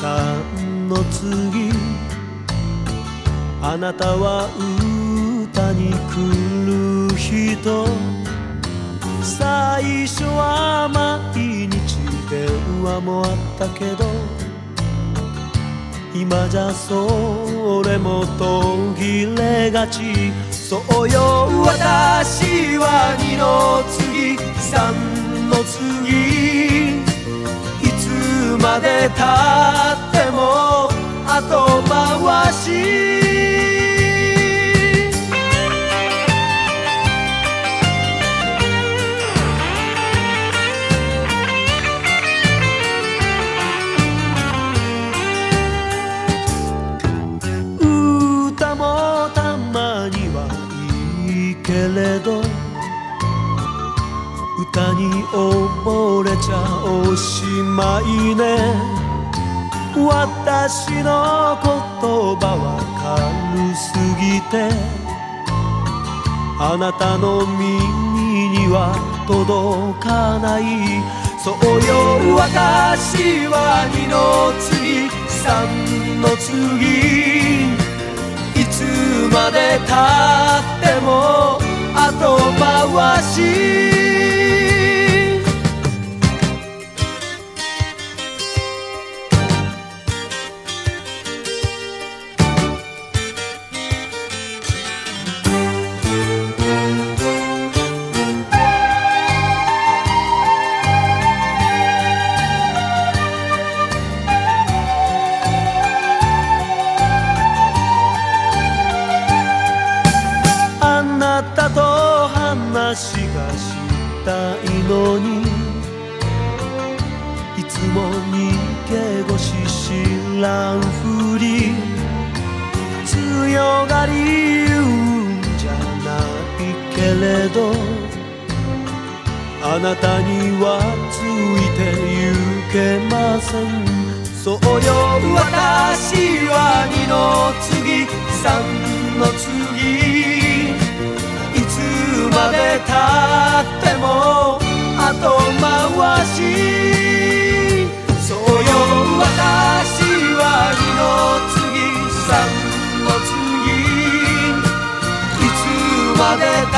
の次3の次あなたは歌に来る人。最初は毎日電話もあったけど今じゃそれも途切れがち。そうよ私は二の次三の次。までたって歌に溺れちゃおしまいね。私の言葉は軽すぎて。あなたの耳には届かない。そうよ私は二の次三の次。いつまでたっても後回し話がしたいのにいつも逃げ腰知らんふり。強がり言うんじゃないけれど。あなたにはついてゆけません。そうよ私は二の次。三 de